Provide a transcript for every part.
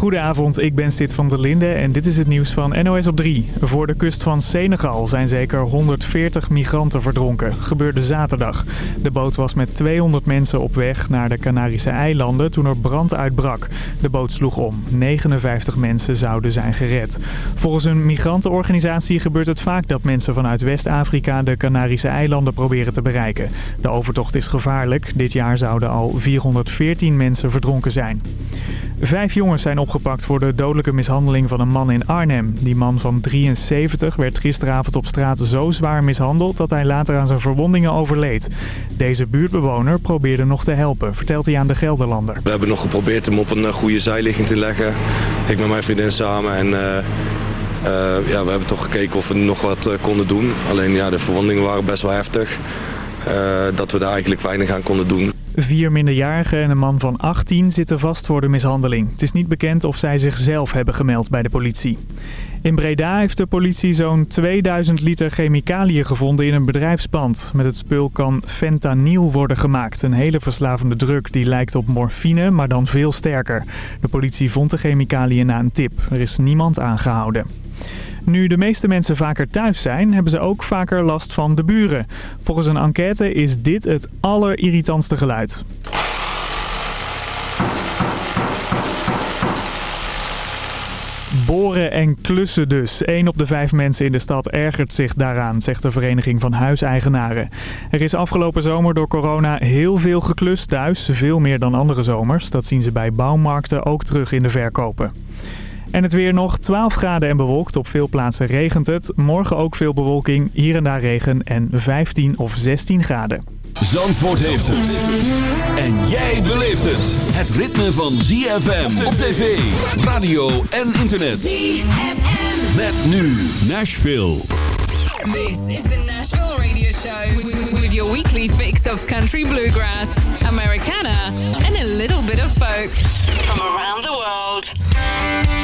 Goedenavond, ik ben Sid van der Linde en dit is het nieuws van NOS op 3. Voor de kust van Senegal zijn zeker 140 migranten verdronken. Gebeurde zaterdag. De boot was met 200 mensen op weg naar de Canarische eilanden toen er brand uitbrak. De boot sloeg om. 59 mensen zouden zijn gered. Volgens een migrantenorganisatie gebeurt het vaak dat mensen vanuit West-Afrika de Canarische eilanden proberen te bereiken. De overtocht is gevaarlijk. Dit jaar zouden al 414 mensen verdronken zijn. Vijf jongens zijn opgepakt voor de dodelijke mishandeling van een man in Arnhem. Die man van 73 werd gisteravond op straat zo zwaar mishandeld dat hij later aan zijn verwondingen overleed. Deze buurtbewoner probeerde nog te helpen, vertelt hij aan de Gelderlander. We hebben nog geprobeerd hem op een eh, goede zijligging te leggen. Ik met mijn vriendin samen en... Uh... ja, we hebben toch gekeken of we nog wat konden doen. Alleen ja, de verwondingen waren best wel heftig. dat we daar eigenlijk weinig aan konden doen. Vier minderjarigen en een man van 18 zitten vast voor de mishandeling. Het is niet bekend of zij zichzelf hebben gemeld bij de politie. In Breda heeft de politie zo'n 2000 liter chemicaliën gevonden in een bedrijfspand. Met het spul kan fentanyl worden gemaakt. Een hele verslavende druk die lijkt op morfine, maar dan veel sterker. De politie vond de chemicaliën na een tip. Er is niemand aangehouden. Nu de meeste mensen vaker thuis zijn, hebben ze ook vaker last van de buren. Volgens een enquête is dit het allerirritantste geluid. Boren en klussen dus. Eén op de vijf mensen in de stad ergert zich daaraan, zegt de Vereniging van Huiseigenaren. Er is afgelopen zomer door corona heel veel geklust thuis, veel meer dan andere zomers. Dat zien ze bij bouwmarkten ook terug in de verkopen. En het weer nog 12 graden en bewolkt. Op veel plaatsen regent het. Morgen ook veel bewolking, hier en daar regen en 15 of 16 graden. Zandvoort heeft het. En jij beleeft het. Het ritme van ZFM op tv, radio en internet. ZFM. Met nu Nashville. This is the Nashville Radio Show. With your weekly fix of country bluegrass, Americana and a little bit of folk. From around the world.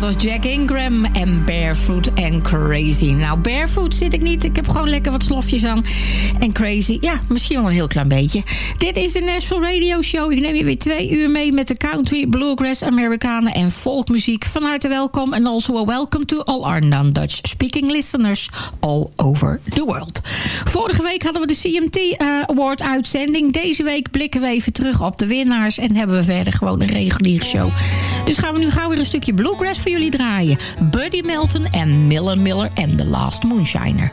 Was Jack Ingram en Barefoot and Crazy. Nou, barefoot zit ik niet. Ik heb gewoon lekker wat slofjes aan. En crazy, ja, misschien wel een heel klein beetje. Dit is de National Radio Show. Ik neem je weer twee uur mee met de country, bluegrass, Amerikanen en folkmuziek. Van harte welkom en also a welcome to all our non-Dutch speaking listeners all over the world. Vorige week hadden we de CMT uh, Award uitzending. Deze week blikken we even terug op de winnaars en hebben we verder gewoon een reguliere show. Dus gaan we nu gauw weer een stukje bluegrass voor jullie draaien. Buddy Melton en Miller Miller en The Last Moonshiner.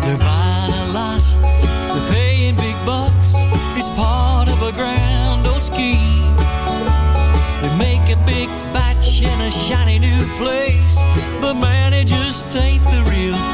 They're a license, they're paying big bucks. It's part of a grand old scheme. They make a big batch in a shiny new place, but man, it just ain't the real thing.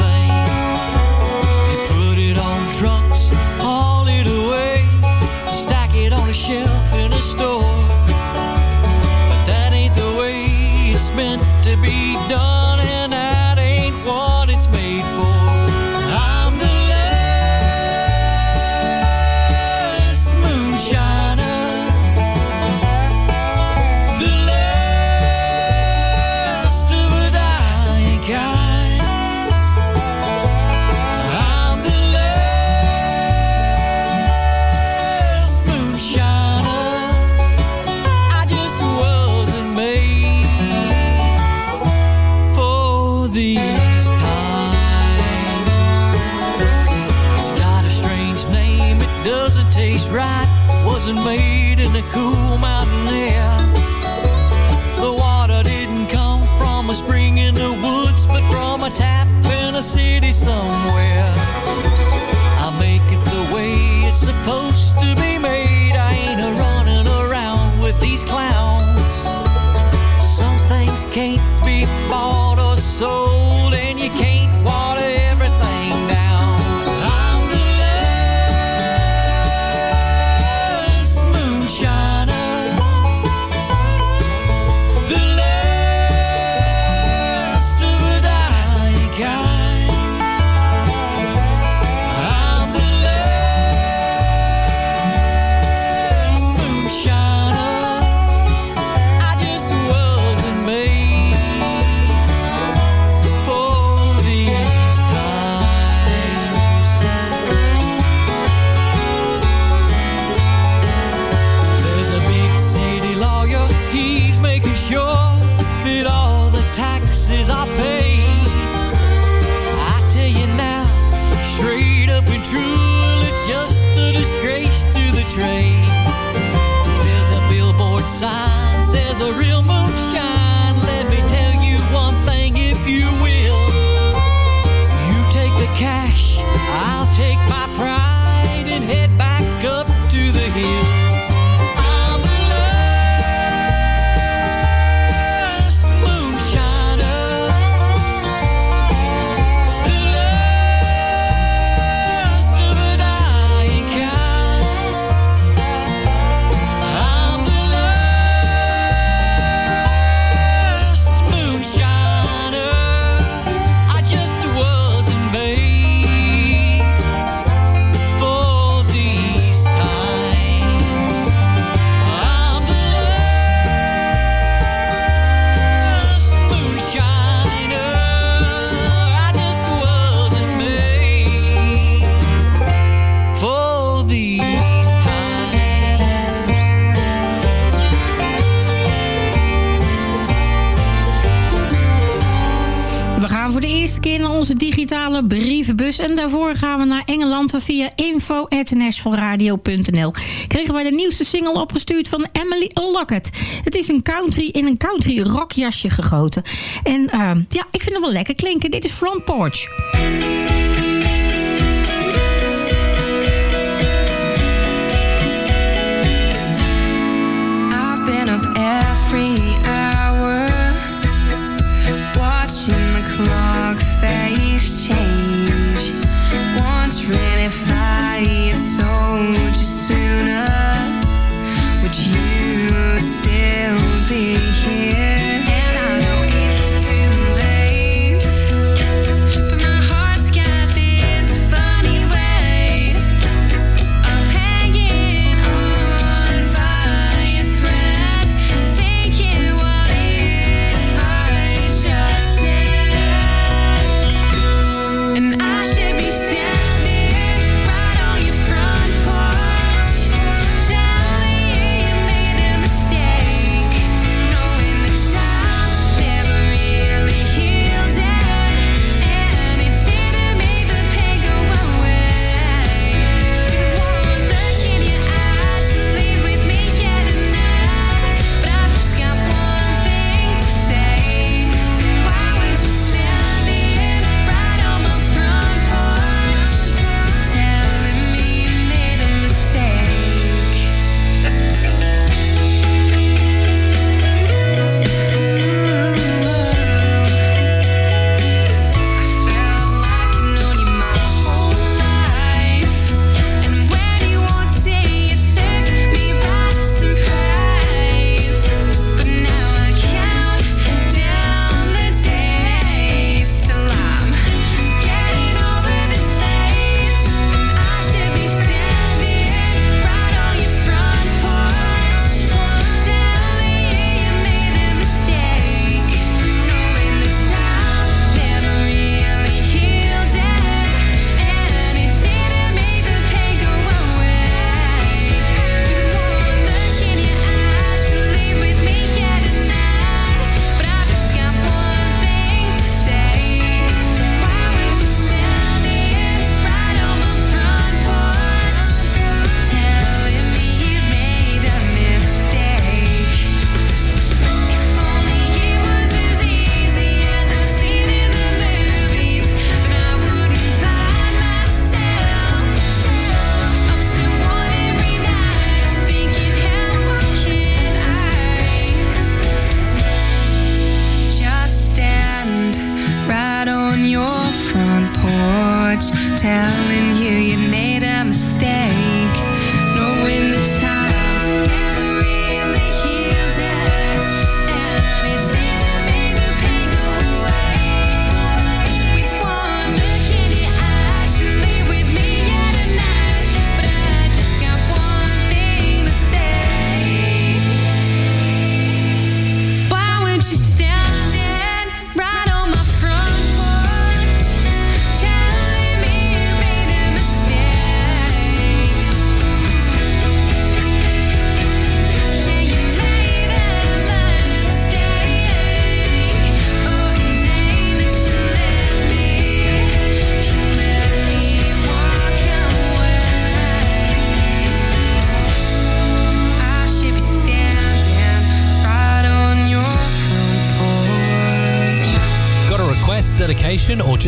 Brievenbus. En daarvoor gaan we naar Engeland via info.nashvilleradio.nl. Kregen wij de nieuwste single opgestuurd van Emily Lockett. Het is een country in een country rockjasje gegoten. En uh, ja, ik vind hem wel lekker klinken. Dit is Front Porch.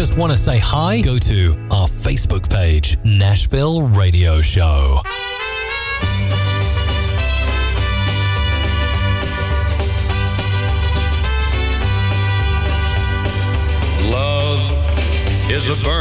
Just want to say hi? Go to our Facebook page, Nashville Radio Show. Love is a burning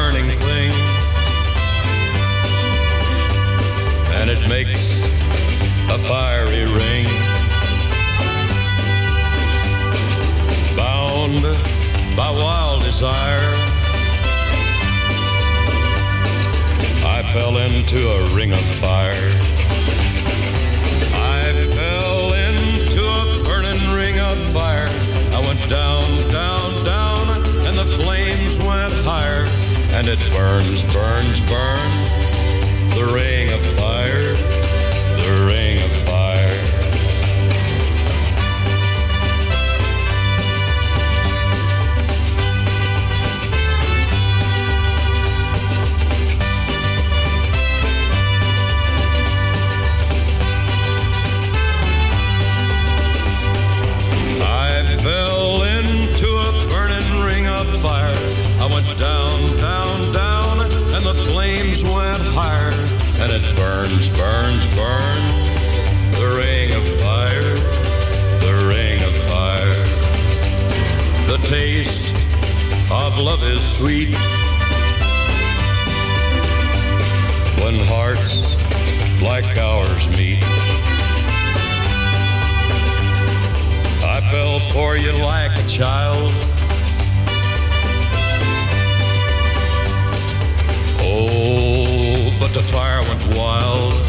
is sweet. When hearts like ours meet. I fell for you like a child. Oh, but the fire went wild.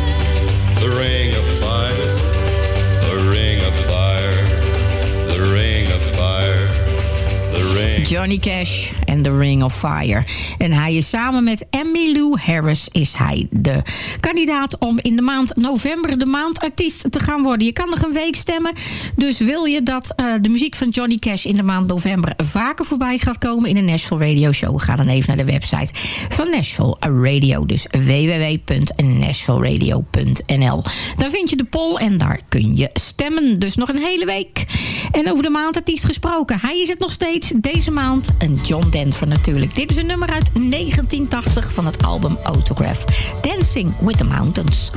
The ring of Johnny Cash en The Ring of Fire. En hij is samen met Emmylou Harris is hij de kandidaat om in de maand november de maandartiest te gaan worden. Je kan nog een week stemmen. Dus wil je dat eh, de muziek van Johnny Cash in de maand november vaker voorbij gaat komen in de Nashville Radio Show? Ga dan even naar de website van Nashville Radio. Dus www.nashvilleradio.nl Daar vind je de poll en daar kun je stemmen. Dus nog een hele week. En over de maandartiest gesproken. Hij is het nog steeds deze maand. Een John Denver natuurlijk. Dit is een nummer uit 1980 van het album Autograph. Dancing with the Mountains.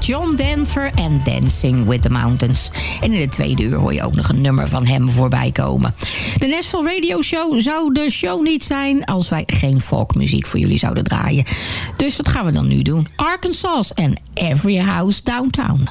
John Denver en Dancing with the Mountains. En in de tweede uur hoor je ook nog een nummer van hem voorbij komen. De Nashville Radio Show zou de show niet zijn... als wij geen folkmuziek voor jullie zouden draaien. Dus dat gaan we dan nu doen. Arkansas en Every House Downtown.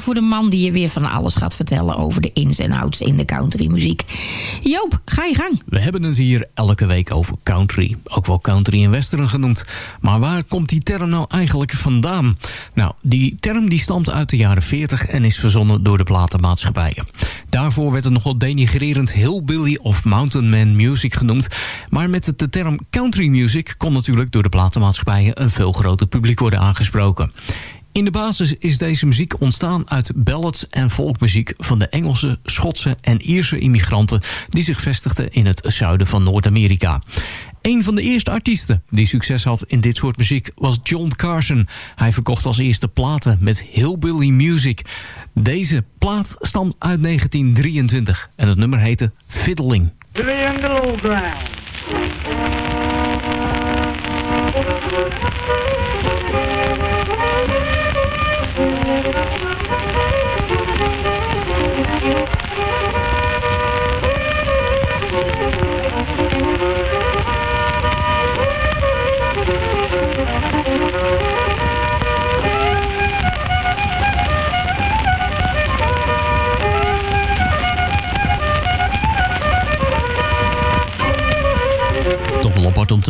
Voor de man die je weer van alles gaat vertellen over de ins en outs in de countrymuziek. Joop, ga je gang. We hebben het hier elke week over country. Ook wel country en western genoemd. Maar waar komt die term nou eigenlijk vandaan? Nou, die term die stamt uit de jaren 40 en is verzonnen door de platenmaatschappijen. Daarvoor werd het nogal denigrerend hillbilly of mountain man music genoemd. Maar met de term country music kon natuurlijk door de platenmaatschappijen een veel groter publiek worden aangesproken. In de basis is deze muziek ontstaan uit ballads en folkmuziek van de Engelse, Schotse en Ierse immigranten die zich vestigden in het zuiden van Noord-Amerika. Een van de eerste artiesten die succes had in dit soort muziek was John Carson. Hij verkocht als eerste platen met hillbilly music. Deze plaat stamt uit 1923 en het nummer heette Fiddling. Low ground.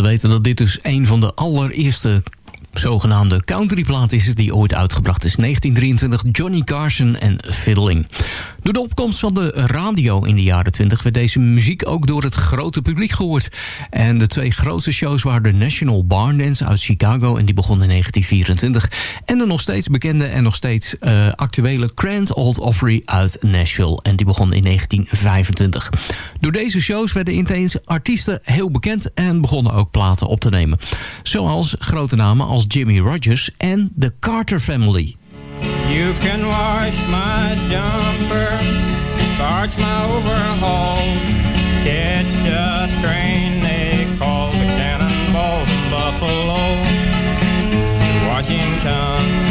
Te weten dat dit dus een van de allereerste zogenaamde countryplaat is die ooit uitgebracht is. 1923 Johnny Carson en Fiddling. Door de opkomst van de radio in de jaren 20 werd deze muziek ook door het grote publiek gehoord. En de twee grootste shows waren de National Barn Dance uit Chicago en die begon in 1924. En de nog steeds bekende en nog steeds eh, actuele Grand Old Opry uit Nashville en die begon in 1925. Door deze shows werden ineens artiesten heel bekend en begonnen ook platen op te nemen. Zoals grote namen als Jimmy Rogers en The Carter Family. You can wash my jumper, starch my overhaul, catch a train they call the Cannonball Buffalo, Washington.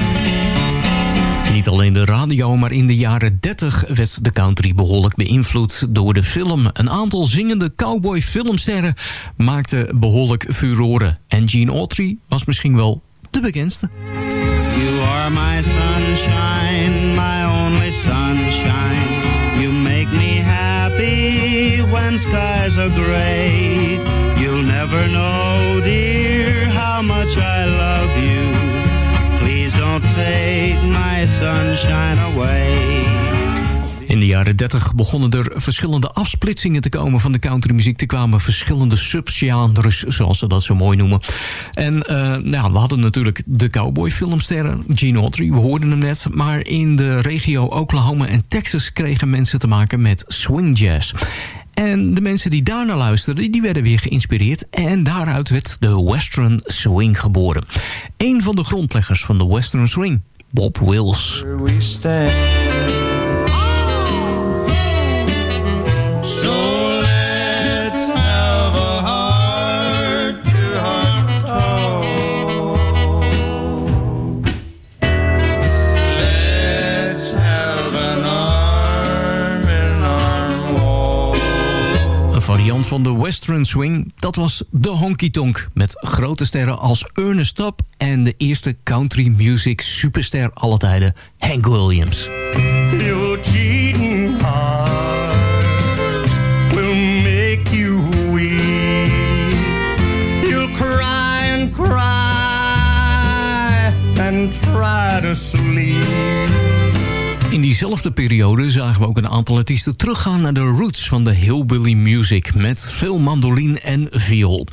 Niet alleen de radio, maar in de jaren 30 werd de country behoorlijk beïnvloed door de film. Een aantal zingende cowboy filmsterren maakten behoorlijk furoren. En Gene Autry was misschien wel de bekendste. You are my sunshine, my only sunshine. You make me happy when skies are gray. You'll never know, dear, how much I love you. Please don't take my sunshine away. Jaren 30 begonnen er verschillende afsplitsingen te komen van de countrymuziek. Er kwamen verschillende subgenres, zoals ze dat zo mooi noemen. En eh, nou, we hadden natuurlijk de cowboy filmsterren, Gene Autry, we hoorden hem net. Maar in de regio Oklahoma en Texas kregen mensen te maken met swing jazz. En de mensen die daarnaar luisterden, die werden weer geïnspireerd. En daaruit werd de western swing geboren. Een van de grondleggers van de western swing, Bob Wills. Van de western swing, dat was de honky tonk... met grote sterren als Ernest Tubb... en de eerste country music superster aller tijden, Hank Williams. In diezelfde periode zagen we ook een aantal artiesten teruggaan naar de roots van de hillbilly music... met veel mandoline en viool.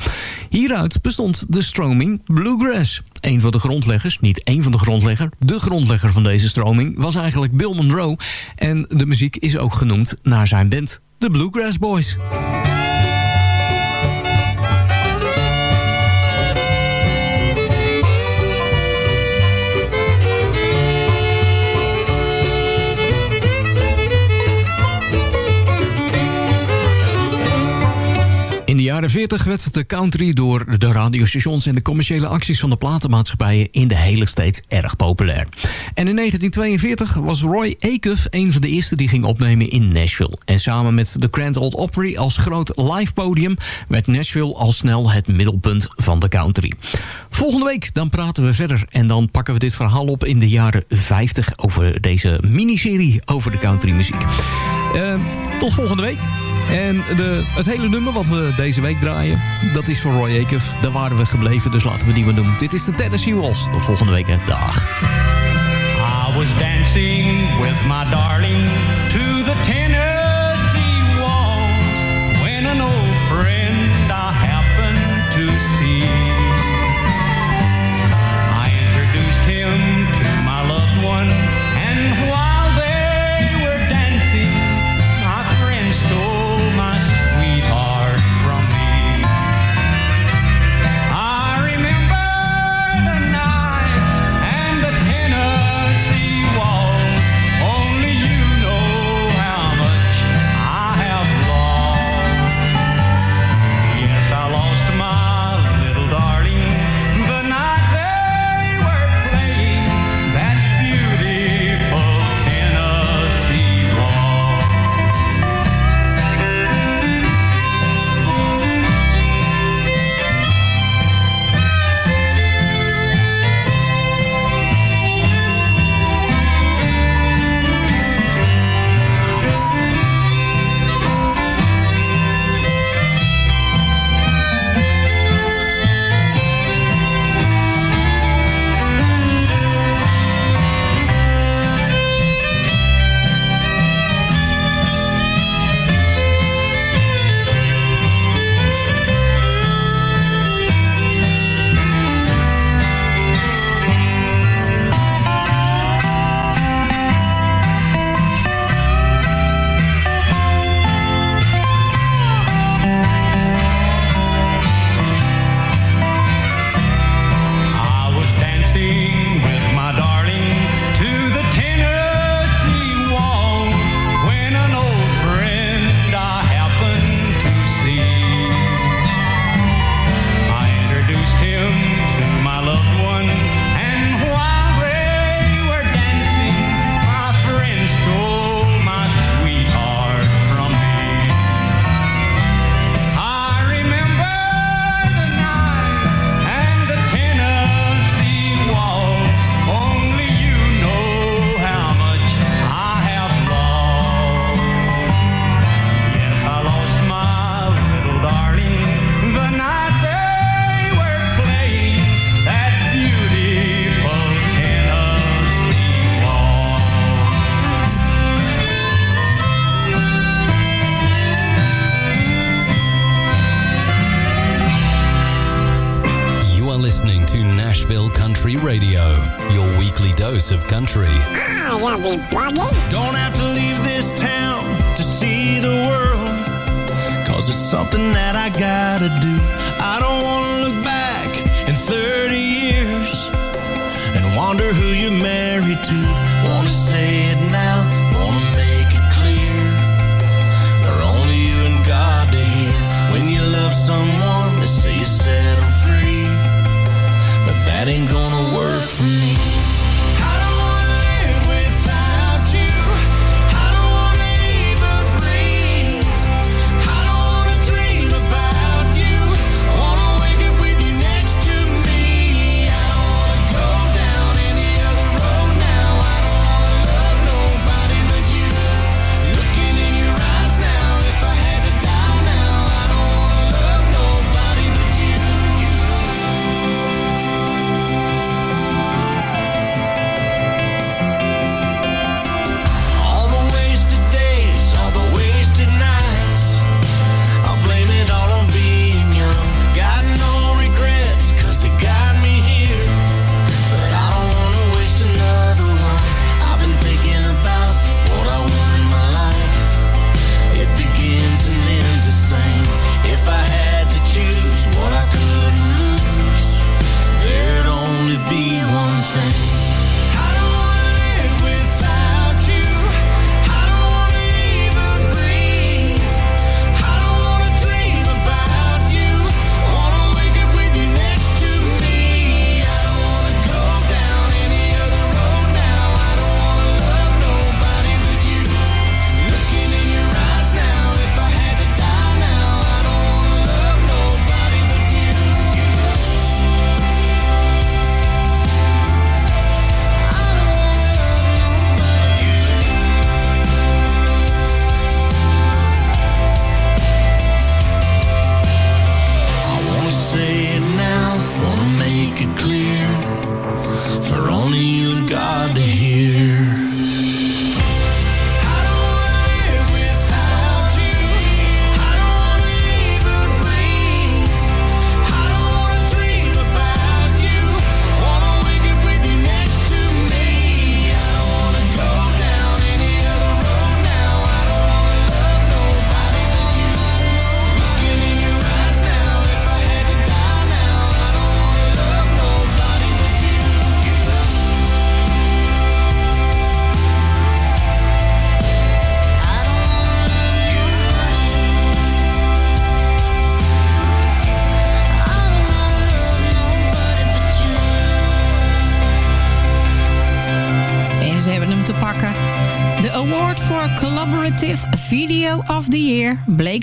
Hieruit bestond de stroming bluegrass. Een van de grondleggers, niet één van de grondlegger... de grondlegger van deze stroming was eigenlijk Bill Monroe... en de muziek is ook genoemd naar zijn band, de Bluegrass Boys. Jaren 40 werd de country door de radiostations en de commerciële acties van de platenmaatschappijen in de hele States erg populair. En in 1942 was Roy Acuff een van de eerste die ging opnemen in Nashville. En samen met de Grand Ole Opry als groot live podium werd Nashville al snel het middelpunt van de country. Volgende week dan praten we verder en dan pakken we dit verhaal op in de jaren 50 over deze miniserie over de countrymuziek. Eh, tot volgende week. En de, het hele nummer wat we deze week draaien, dat is van Roy Acuff. Daar waren we gebleven, dus laten we die maar doen. Dit is de Tennessee Waltz. Tot volgende week, hè. Dag. I was dancing with my darling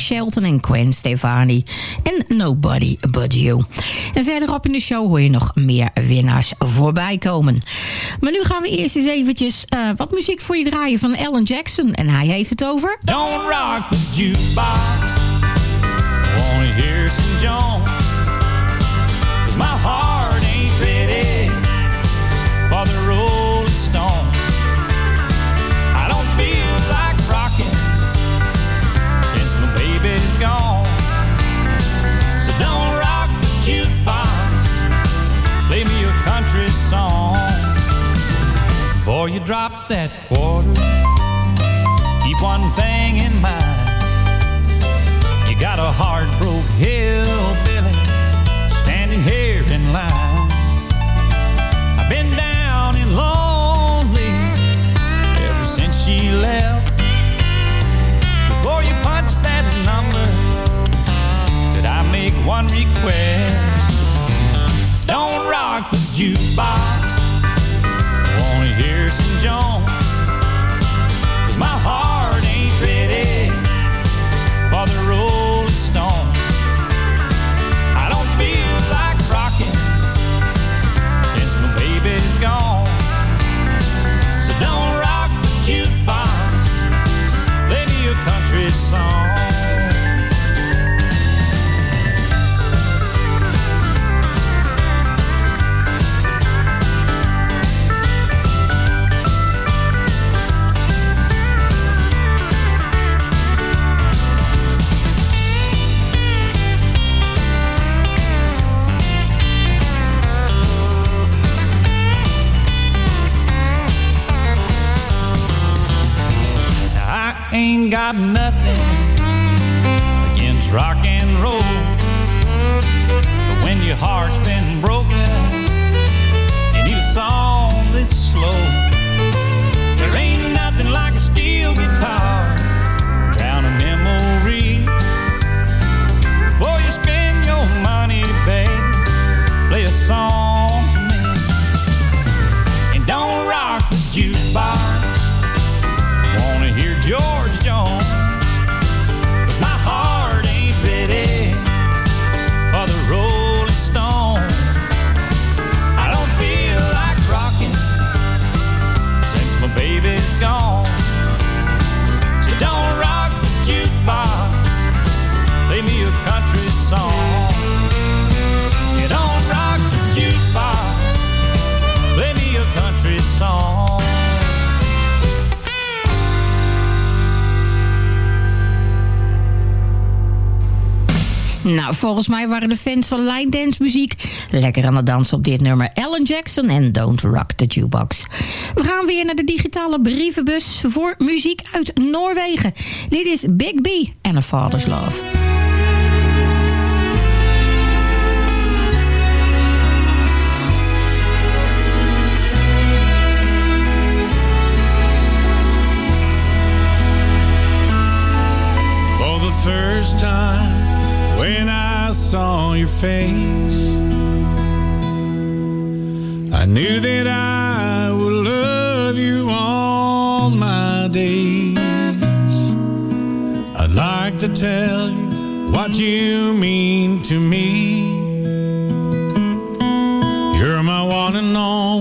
Shelton en Gwen Stefani. En Nobody But You. En verderop in de show hoor je nog meer winnaars voorbij komen. Maar nu gaan we eerst eens eventjes eh, wat muziek voor je draaien van Alan Jackson. En hij heeft het over... Don't rock the jukebox. Wanna hear some Jones. You drop that quarter, keep one thing in mind. You got a hard broke hillbilly Nou, volgens mij waren de fans van line dance muziek lekker aan het dansen op dit nummer. Alan Jackson en Don't Rock the Jukebox. We gaan weer naar de digitale brievenbus voor muziek uit Noorwegen. Dit is Big B en A Father's Love. First time when I saw your face, I knew that I would love you all my days. I'd like to tell you what you mean to me. You're my one and only,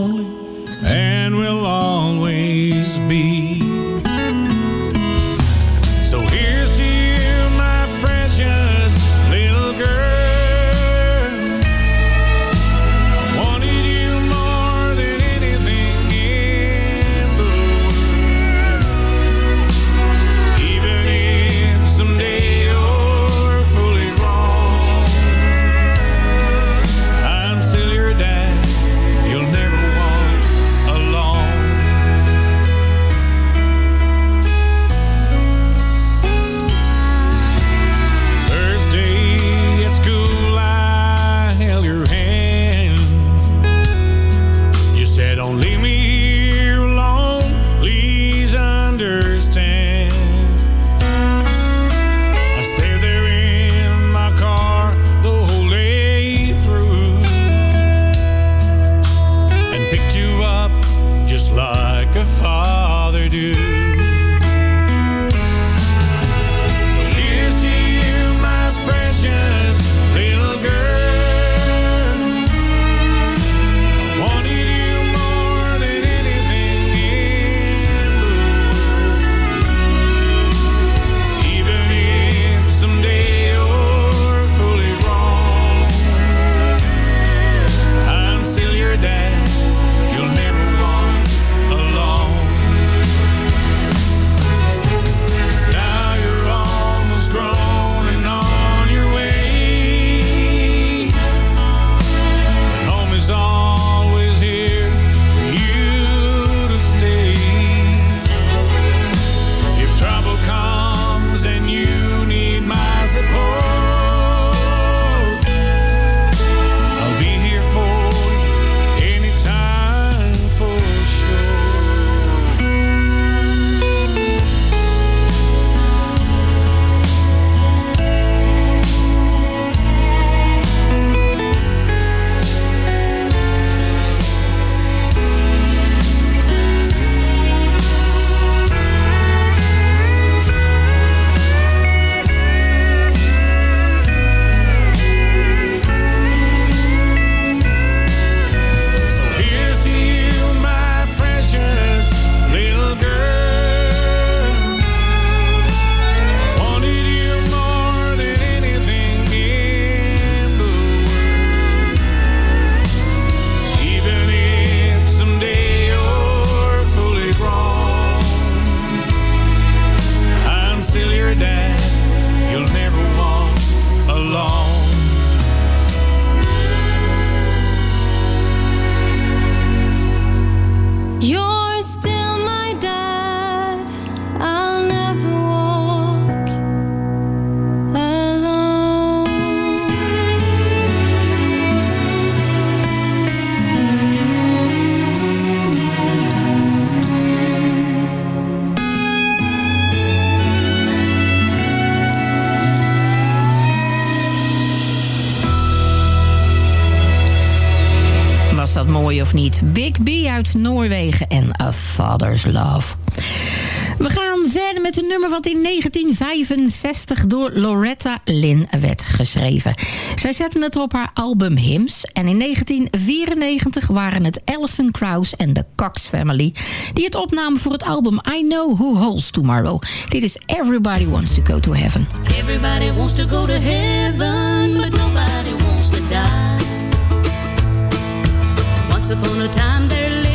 Noorwegen en A Father's Love. We gaan verder met een nummer wat in 1965 door Loretta Lynn werd geschreven. Zij zette het op haar album Hymns. En in 1994 waren het Alison Krauss en de Cox Family... die het opnamen voor het album I Know Who Holds Tomorrow. Dit is Everybody Wants to Go to Heaven. Everybody wants to go to heaven, but nobody wants to die. Once upon a time there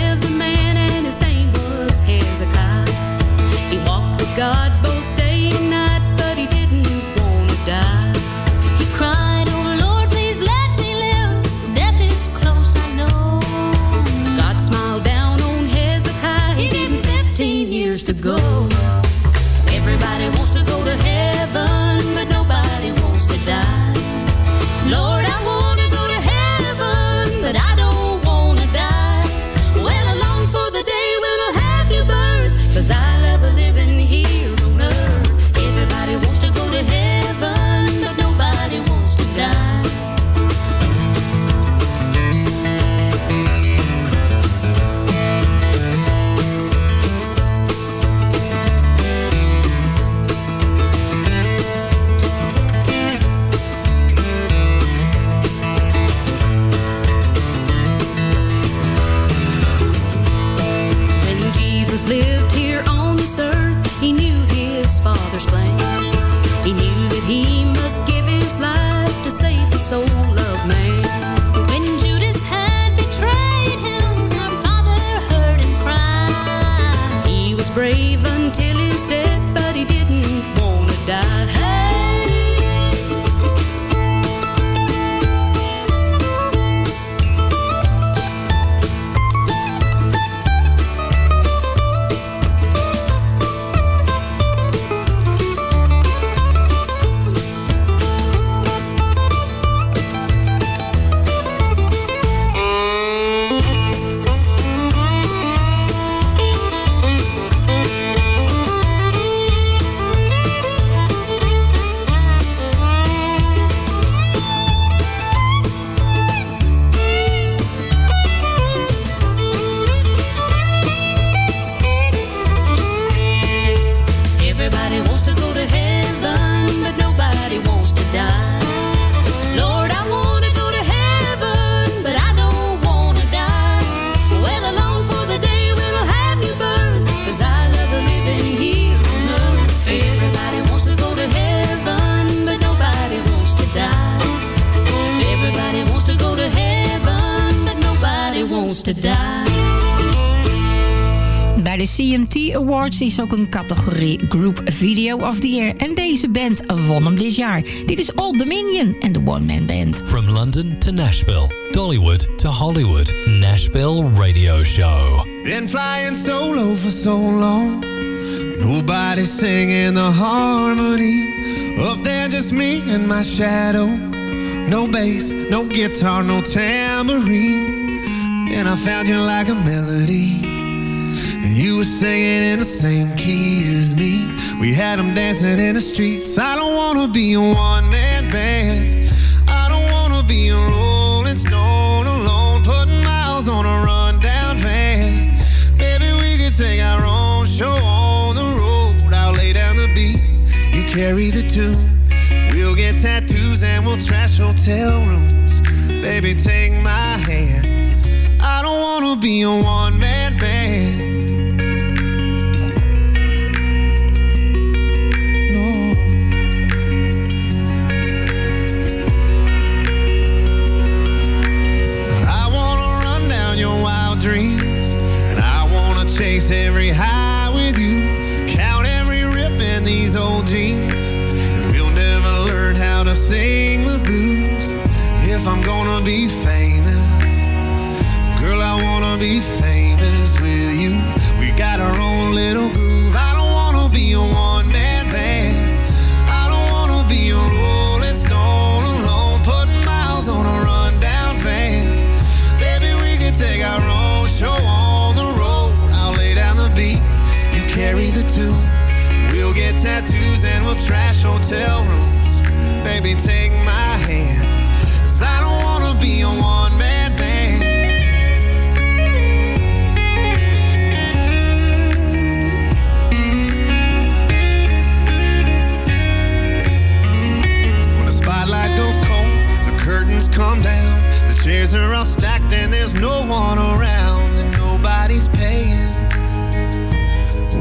to die. Bij de CMT Awards is ook een categorie Group Video of the Year. En deze band won hem dit jaar. Dit is Old Dominion en de One Man Band. From London to Nashville, Dollywood to Hollywood, Nashville Radio Show. Been flying solo for so long. Nobody singing the harmony. Up there, just me and my shadow. No bass, no guitar, no tambourine. And I found you like a melody. And you were singing in the same key as me. We had them dancing in the streets. I don't wanna be a one man band. I don't wanna be a rolling stone alone, putting miles on a rundown van. Maybe we could take our own show on the road. I'll lay down the beat, you carry the tune. We'll get tattoos and we'll trash hotel rooms. Baby, take my hand. Wanna be a one man tattoos and we'll trash hotel rooms. Baby, take my hand. Cause I don't wanna be a one man band. When the spotlight goes cold, the curtains come down. The chairs are all stacked and there's no one around. And nobody's paying.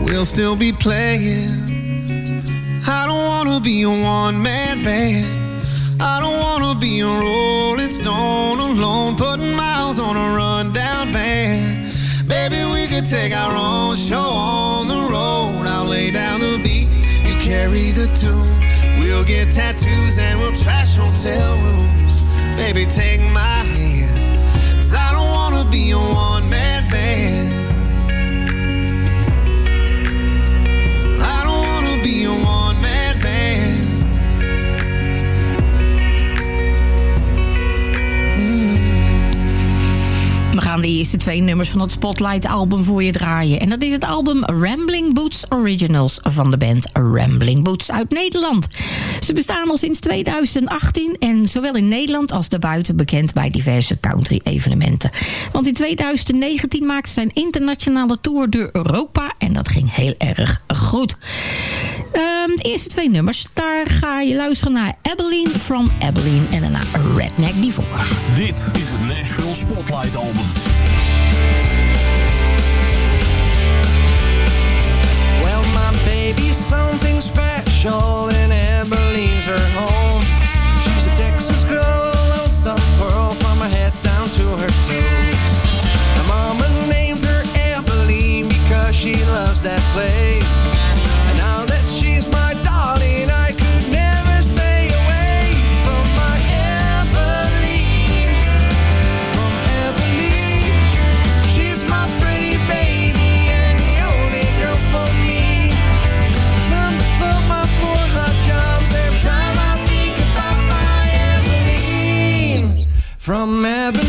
We'll still be playing I don't wanna be a one man band. I don't wanna be a rolling stone alone, putting miles on a rundown band. Maybe we could take our own show on the road. I'll lay down the beat, you carry the tune. We'll get tattoos and we'll trash hotel rooms. Baby, take my hand de eerste twee nummers van het Spotlight-album voor je draaien. En dat is het album Rambling Boots Originals van de band Rambling Boots uit Nederland. Ze bestaan al sinds 2018 en zowel in Nederland als daarbuiten bekend bij diverse country-evenementen. Want in 2019 maakte zijn internationale tour door Europa en dat ging heel erg goed. Ehm, de eerste twee nummers, daar ga je luisteren naar Abilene from Abilene en daarna Redneck Divorce. Dit is het Nashville Spotlight Album. something special and it believes her home. me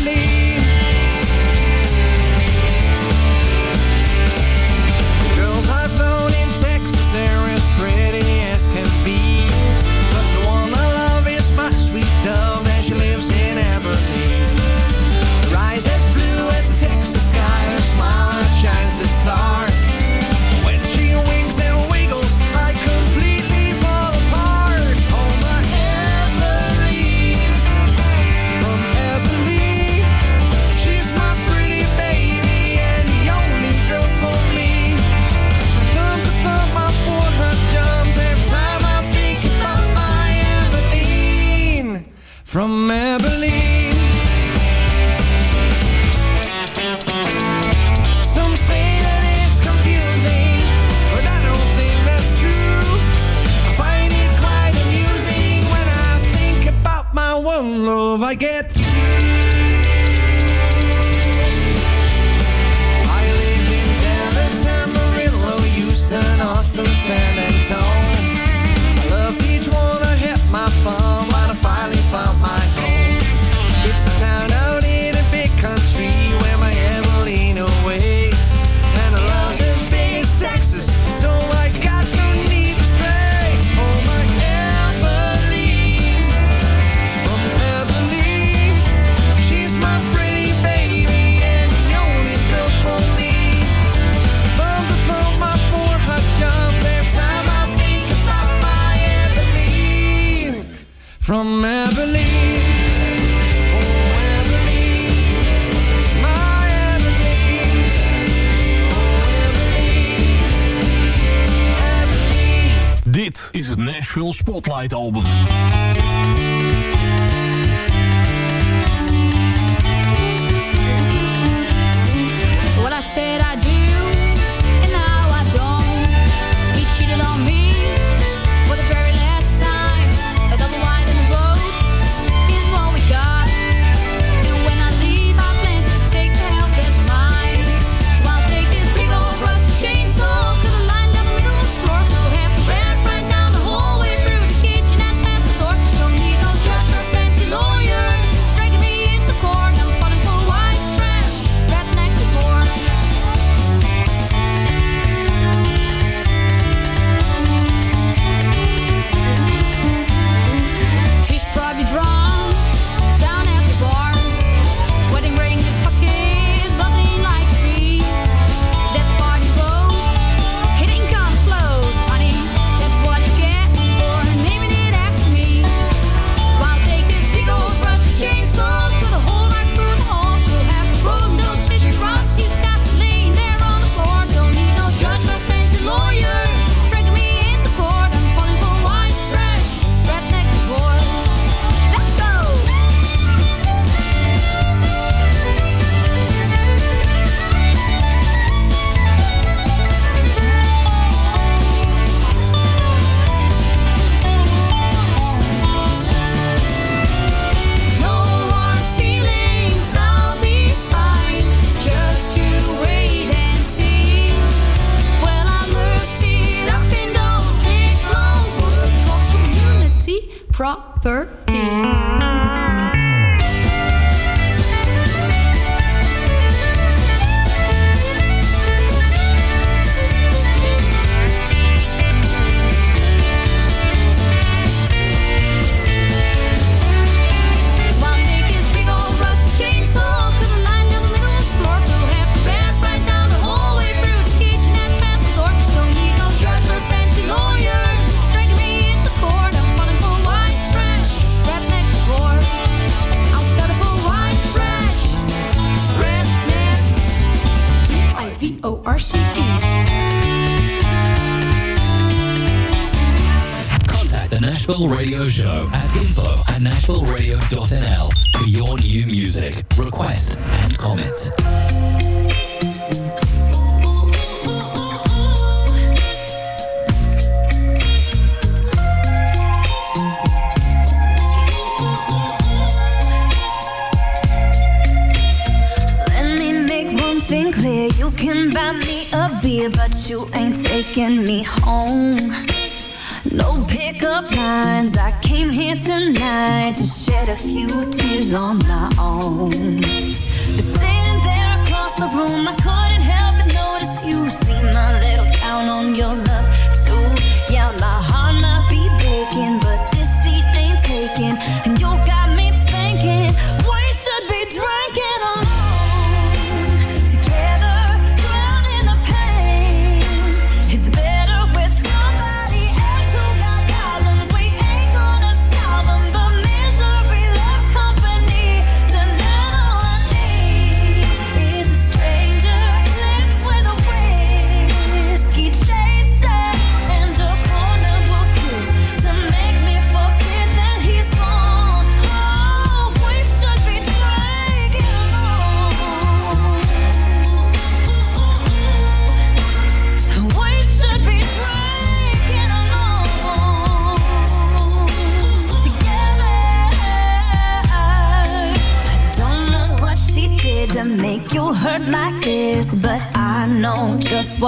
Light album.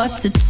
What to do.